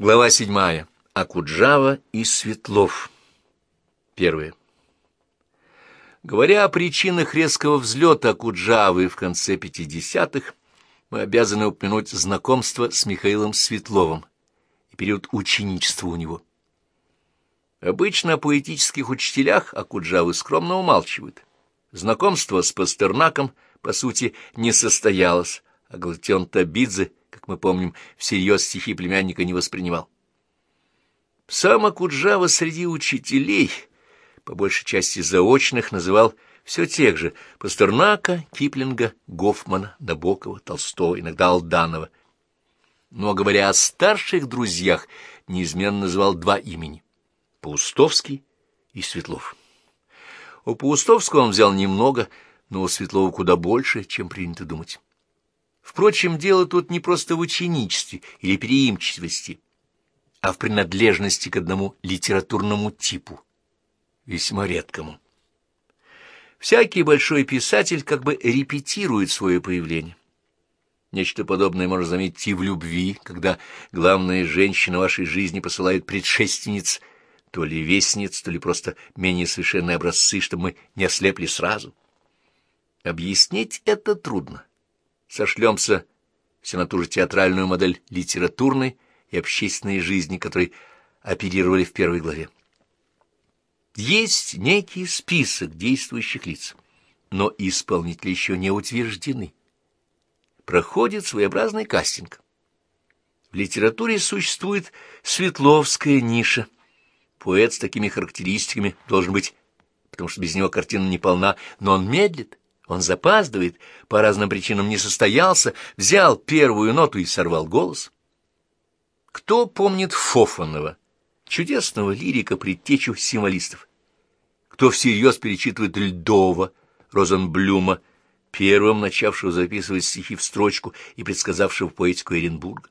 Глава седьмая. Акуджава и Светлов. Первое. Говоря о причинах резкого взлета Акуджавы в конце 50-х, мы обязаны упомянуть знакомство с Михаилом Светловым и период ученичества у него. Обычно о поэтических учителях Акуджавы скромно умалчивают. Знакомство с Пастернаком, по сути, не состоялось, а Галатион Табидзе, мы помним, всерьез стихи племянника не воспринимал. Сам Акуджава среди учителей, по большей части заочных, называл все тех же Пастернака, Киплинга, Гофмана, Набокова, Толстого, иногда Алданова. Но, говоря о старших друзьях, неизменно называл два имени — Паустовский и Светлов. У Паустовского он взял немного, но у Светлова куда больше, чем принято думать. Впрочем, дело тут не просто в ученичестве или переимчивости, а в принадлежности к одному литературному типу, весьма редкому. Всякий большой писатель как бы репетирует свое появление. Нечто подобное можно заметить и в любви, когда главная женщина вашей жизни посылает предшественниц, то ли вестниц, то ли просто менее совершенные образцы, чтобы мы не ослепли сразу. Объяснить это трудно. Сошлемся все на ту же театральную модель литературной, и общественной жизни, которой оперировали в первой главе. Есть некий список действующих лиц, но исполнители еще не утверждены. Проходит своеобразный кастинг. В литературе существует светловская ниша. Поэт с такими характеристиками должен быть, потому что без него картина не полна, но он медлит, он запаздывает, по разным причинам не состоялся, взял первую ноту и сорвал голос. Кто помнит Фофанова, чудесного лирика, предтечу символистов? Кто всерьез перечитывает Льдова, Розенблюма, первым начавшего записывать стихи в строчку и предсказавшего поэтику Эренбурга?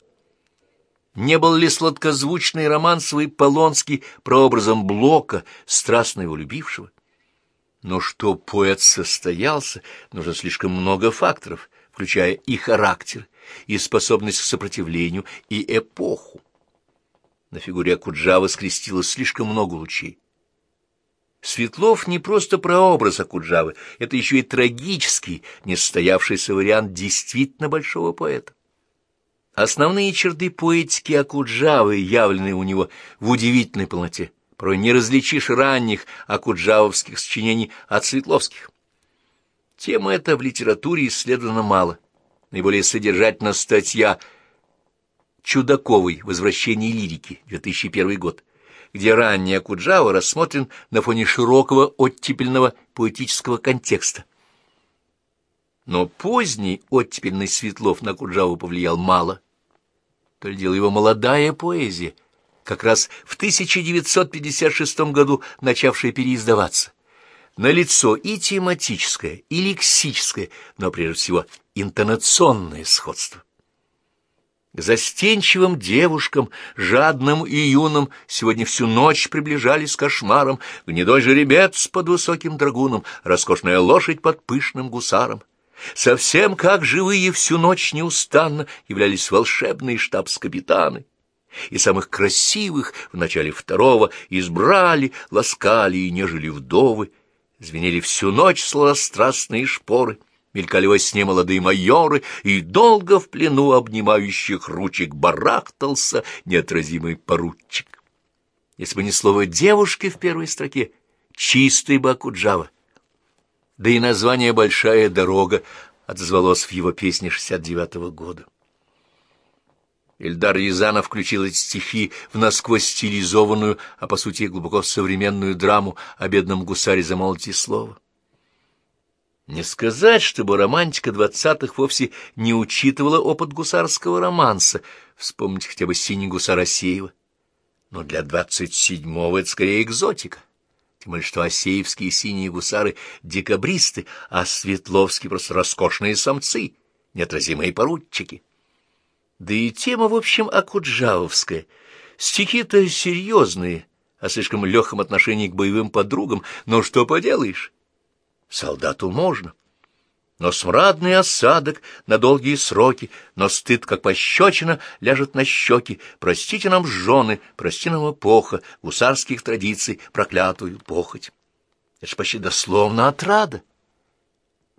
Не был ли сладкозвучный романсовый Полонский прообразом Блока, страстно его любившего? Но что поэт состоялся, нужно слишком много факторов, включая и характер, и способность к сопротивлению, и эпоху. На фигуре Акуджавы скрестилось слишком много лучей. Светлов не просто прообраз Акуджавы, это еще и трагический, несостоявшийся вариант действительно большого поэта. Основные черты поэтики Акуджавы явлены у него в удивительной полноте. Порой не различишь ранних акуджавовских сочинений от светловских. Тема эта в литературе исследована мало. Наиболее содержательна статья Чудаковой «Возвращение лирики», 2001 год, где ранний Акуджава рассмотрен на фоне широкого оттепельного поэтического контекста. Но поздний оттепельный Светлов на Акуджаву повлиял мало. То ли дело его молодая поэзия, как раз в 1956 году начавшая переиздаваться налицо и тематическое, и лексическое, но прежде всего интонационное сходство. К застенчивым девушкам, жадным и юным, сегодня всю ночь приближались кошмаром гнедой жеребец под высоким драгуном, роскошная лошадь под пышным гусаром. Совсем как живые всю ночь неустанно являлись волшебные штабс-капитаны и самых красивых в начале второго избрали, ласкали и нежели вдовы, Звенели всю ночь сладострастные шпоры, мелькали во сне молодые майоры, и долго в плену обнимающих ручек барахтался неотразимый поручик. Если бы не слово «девушки» в первой строке, чистый Бакуджава. Да и название «Большая дорога» отозвалось в его песне 69-го года. Эльдар Рязанов включил эти стихи в насквозь стилизованную, а по сути глубоко современную драму о бедном гусаре замолвите слово. Не сказать, чтобы романтика двадцатых вовсе не учитывала опыт гусарского романса, вспомните хотя бы «Синий гусар» Асеева. Но для двадцать седьмого это скорее экзотика. Тем более, что осеевские синие гусары — декабристы, а светловские — просто роскошные самцы, неотразимые поручики. Да и тема, в общем, акуджавовская. Стихи-то серьезные, о слишком легком отношении к боевым подругам, но что поделаешь? Солдату можно. Но смрадный осадок на долгие сроки, но стыд, как пощечина, ляжет на щеки. Простите нам, жены, прости нам эпоха, гусарских традиций проклятую похоть. Это ж почти дословно отрада.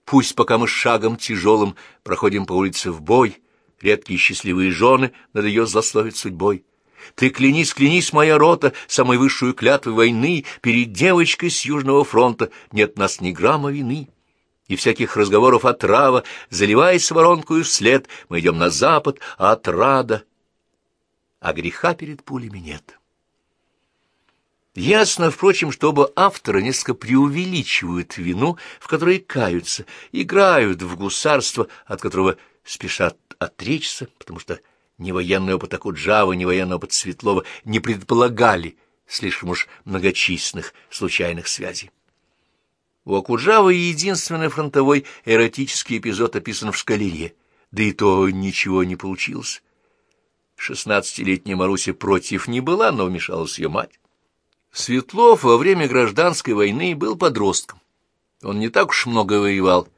Пусть пока мы шагом тяжелым проходим по улице в бой, редкие счастливые жены над ее злословить судьбой. Ты клянись, клянись, моя рота, самой высшую клятвы войны, перед девочкой с Южного фронта нет нас ни грамма вины и всяких разговоров отрава, заливаясь воронкую вслед, мы идем на запад, а отрада, а греха перед пулями нет. Ясно, впрочем, что оба автора несколько преувеличивают вину, в которой каются, играют в гусарство, от которого спешат отречься, потому что ни военный опыт Акуджава, ни военный опыт Светлова не предполагали слишком уж многочисленных случайных связей. У Акуджавы единственный фронтовой эротический эпизод описан в шкалере, да и то ничего не получилось. Шестнадцатилетняя Маруся против не была, но вмешалась ее мать. Светлов во время гражданской войны был подростком. Он не так уж много воевал.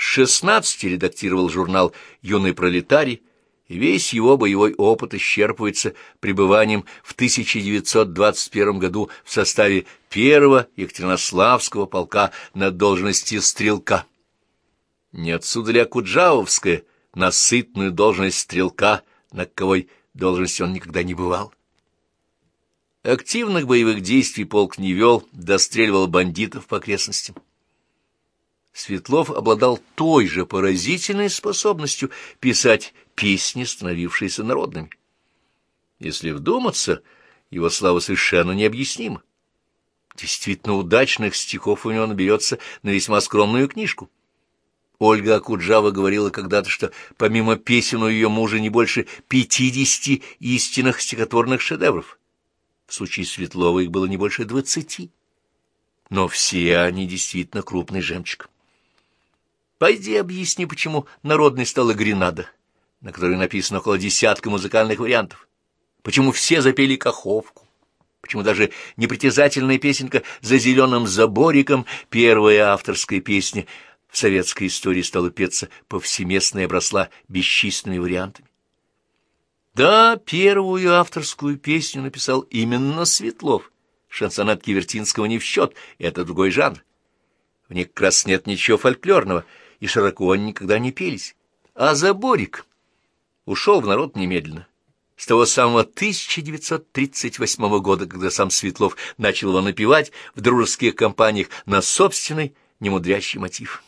С шестнадцати редактировал журнал «Юный пролетарий», и весь его боевой опыт исчерпывается пребыванием в 1921 году в составе первого Екатеринославского полка на должности стрелка. Не отсюда ли Акуджавовская, насытную должность стрелка, на каковой должности он никогда не бывал? Активных боевых действий полк не вел, достреливал бандитов по окрестностям. Светлов обладал той же поразительной способностью писать песни, становившиеся народными. Если вдуматься, его слава совершенно необъяснима. Действительно удачных стихов у него наберется на весьма скромную книжку. Ольга Акуджава говорила когда-то, что помимо песен у ее мужа не больше пятидесяти истинных стихотворных шедевров. В случае Светлова их было не больше двадцати. Но все они действительно крупный жемчуг. Пойди объясни, почему народной стала Гренада, на которой написано около десятка музыкальных вариантов. Почему все запели Каховку. Почему даже непритязательная песенка «За зеленым забориком» — первая авторская песня в советской истории стала петься повсеместно и обросла бесчисленными вариантами. Да, первую авторскую песню написал именно Светлов. Шансонат Кивертинского не в счет, это другой жанр. В них как раз нет ничего фольклорного — и широко они никогда не пелись. А заборик ушел в народ немедленно. С того самого 1938 года, когда сам Светлов начал его напевать в дружеских компаниях на собственный немудрящий мотив.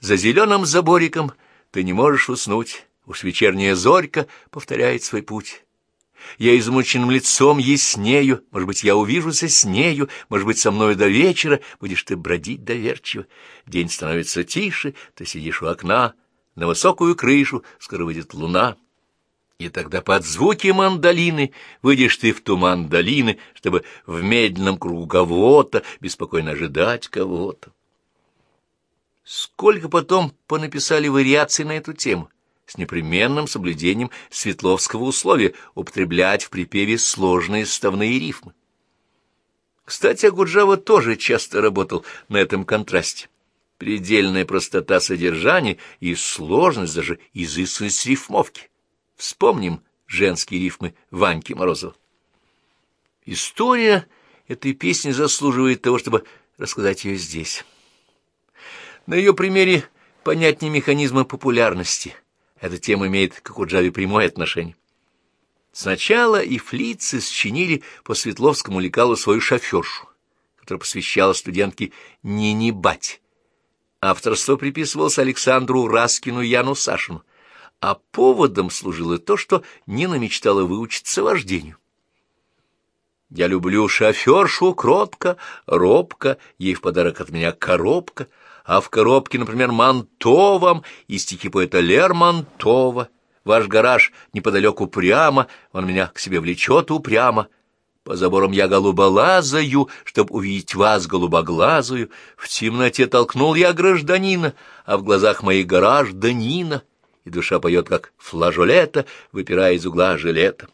За зеленым забориком ты не можешь уснуть, уж вечерняя зорька повторяет свой путь. Я измученным лицом яснею, может быть, я увижуся с нею, может быть, со мною до вечера будешь ты бродить доверчиво. День становится тише, ты сидишь у окна, на высокую крышу скоро выйдет луна. И тогда под звуки мандолины выйдешь ты в туман долины, чтобы в медленном кругу кого-то беспокойно ожидать кого-то. Сколько потом понаписали вариаций на эту тему? С непременным соблюдением светловского условия употреблять в припеве сложные составные рифмы. Кстати, Агуджава тоже часто работал на этом контрасте. Предельная простота содержания и сложность, даже изысканность рифмовки. Вспомним женские рифмы Ваньки Морозова. История этой песни заслуживает того, чтобы рассказать ее здесь. На ее примере понятнее механизмы популярности – эта тема имеет к Куджаве прямое отношение. Сначала и флицы счинили по Светловскому лекалу свою шофершу, которая посвящала студентке Нине Бать. Авторство приписывалось Александру Раскину Яну Сашину, а поводом служило то, что Нина мечтала выучиться вождению. «Я люблю шофершу кротко, робко, ей в подарок от меня коробка», а в коробке, например, Мантовом и стихи поэта Лермонтова. Ваш гараж неподалеку прямо, он меня к себе влечет упрямо. По заборам я голуболазаю, чтоб увидеть вас голубоглазую. В темноте толкнул я гражданина, а в глазах моих гараж Данина. И душа поет, как флажолета, выпирая из угла жилета.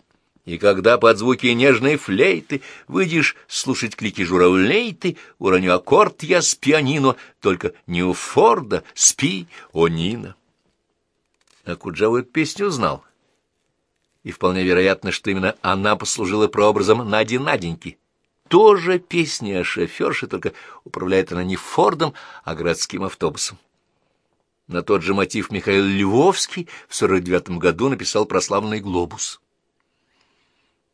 И когда под звуки нежной флейты выйдешь слушать клики журавлей ты, уроню аккорд я с пианино, только не у Форда, спи, о Нина. А Куджава эту песню знал. И вполне вероятно, что именно она послужила прообразом Нади Наденьки. Тоже песня о шоферше, только управляет она не Фордом, а городским автобусом. На тот же мотив Михаил Львовский в 49 году написал прославленный «Глобус».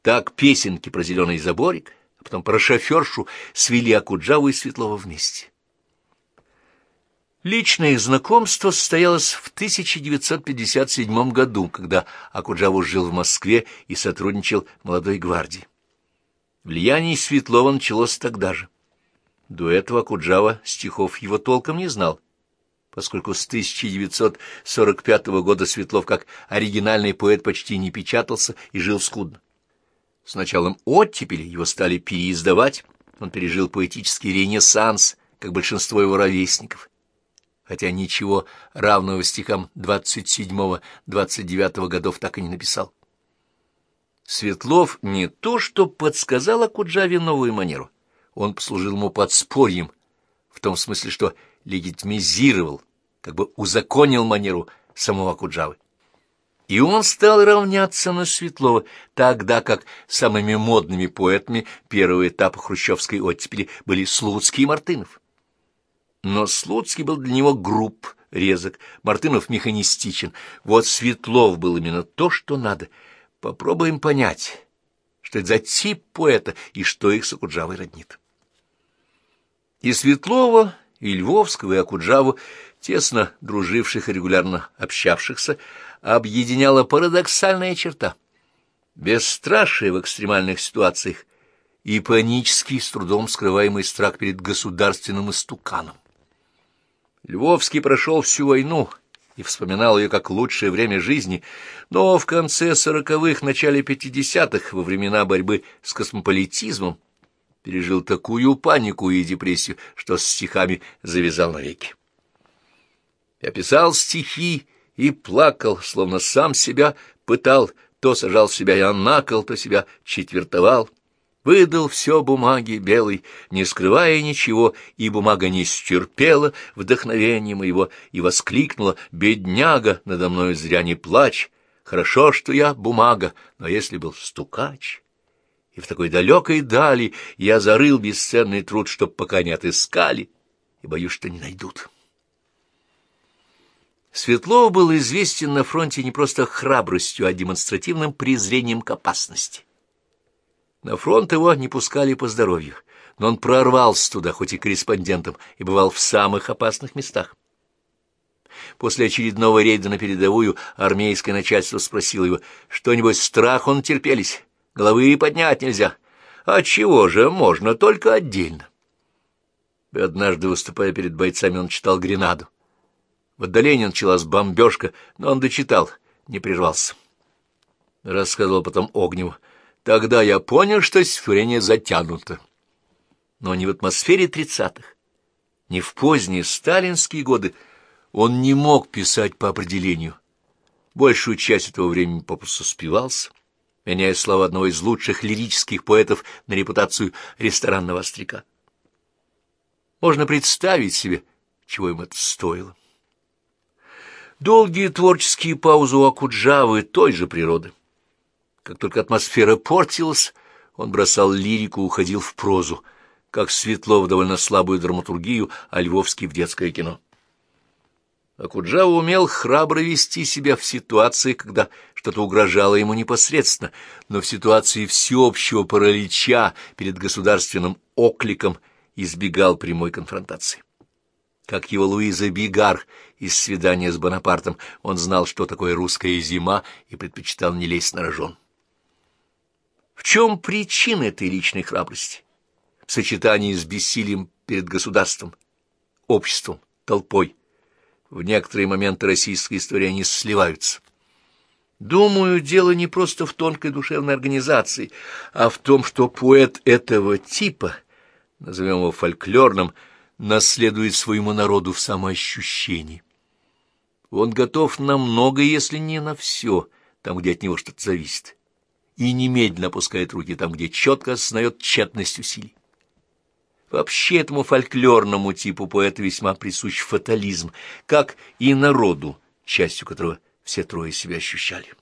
Так песенки про зеленый заборик, а потом про шофершу свели Акуджаву и Светлова вместе. Личное знакомство состоялось в 1957 году, когда Акуджаву жил в Москве и сотрудничал молодой гвардии. Влияние Светлова началось тогда же. До этого Акуджава стихов его толком не знал, поскольку с 1945 года Светлов как оригинальный поэт почти не печатался и жил скудно. С началом оттепели его стали переиздавать, он пережил поэтический ренессанс, как большинство его ровесников. Хотя ничего равного стихам 27-29 годов так и не написал. Светлов не то что подсказал Акуджаве новую манеру, он послужил ему подспорьем, в том смысле, что легитимизировал, как бы узаконил манеру самого Акуджавы. И он стал равняться на Светлова, тогда как самыми модными поэтами первого этапа хрущевской оттепели были Слуцкий и Мартынов. Но Слуцкий был для него груб, резок, Мартынов механистичен. Вот Светлов был именно то, что надо. Попробуем понять, что это за тип поэта и что их с Акуджавой роднит. И Светлова, и Львовского, и Акуджаву, тесно друживших и регулярно общавшихся, объединяла парадоксальная черта. Бесстрашие в экстремальных ситуациях и панический, с трудом скрываемый страх перед государственным истуканом. Львовский прошел всю войну и вспоминал ее как лучшее время жизни, но в конце сороковых, начале пятидесятых, во времена борьбы с космополитизмом, пережил такую панику и депрессию, что с стихами завязал навеки. Я писал стихи и плакал, словно сам себя пытал, то сажал себя я на кол, то себя четвертовал. Выдал все бумаги белой, не скрывая ничего, и бумага не стерпела вдохновения моего, и воскликнула «Бедняга, надо мною зря не плачь! Хорошо, что я бумага, но если был стукач...» И в такой далекой дали я зарыл бесценный труд, чтоб пока не отыскали, и боюсь, что не найдут. Светлов был известен на фронте не просто храбростью, а демонстративным презрением к опасности. На фронт его не пускали по здоровью, но он прорвался туда, хоть и корреспондентом, и бывал в самых опасных местах. После очередного рейда на передовую армейское начальство спросило его, что-нибудь страх он терпелись, головы поднять нельзя. А чего же, можно только отдельно. И однажды, выступая перед бойцами, он читал «Гренаду». В отдалении началась бомбежка, но он дочитал, не прервался. Рассказывал потом Огневу. Тогда я понял, что стихотворение затянуто. Но не в атмосфере тридцатых, не в поздние сталинские годы он не мог писать по определению. Большую часть этого времени попросту спивался, меняя слова одного из лучших лирических поэтов на репутацию ресторанного остряка. Можно представить себе, чего им это стоило. Долгие творческие паузы у Акуджавы той же природы. Как только атмосфера портилась, он бросал лирику, уходил в прозу, как Светлов довольно слабую драматургию, а Львовский в детское кино. Акуджава умел храбро вести себя в ситуации, когда что-то угрожало ему непосредственно, но в ситуации всеобщего паралича перед государственным окликом избегал прямой конфронтации как его Луиза Бигар из «Свидания с Бонапартом», он знал, что такое русская зима, и предпочитал не лезть на рожон. В чем причина этой личной храбрости? В сочетании с бессилием перед государством, обществом, толпой. В некоторые моменты российской истории они сливаются. Думаю, дело не просто в тонкой душевной организации, а в том, что поэт этого типа, назовем его фольклорным, наследует своему народу в самоощущении. Он готов на многое, если не на все, там, где от него что-то зависит. и немедленно опускает руки там, где четко осознает тщетность усилий. Вообще этому фольклорному типу поэта весьма присущ фатализм, как и народу, частью которого все трое себя ощущали.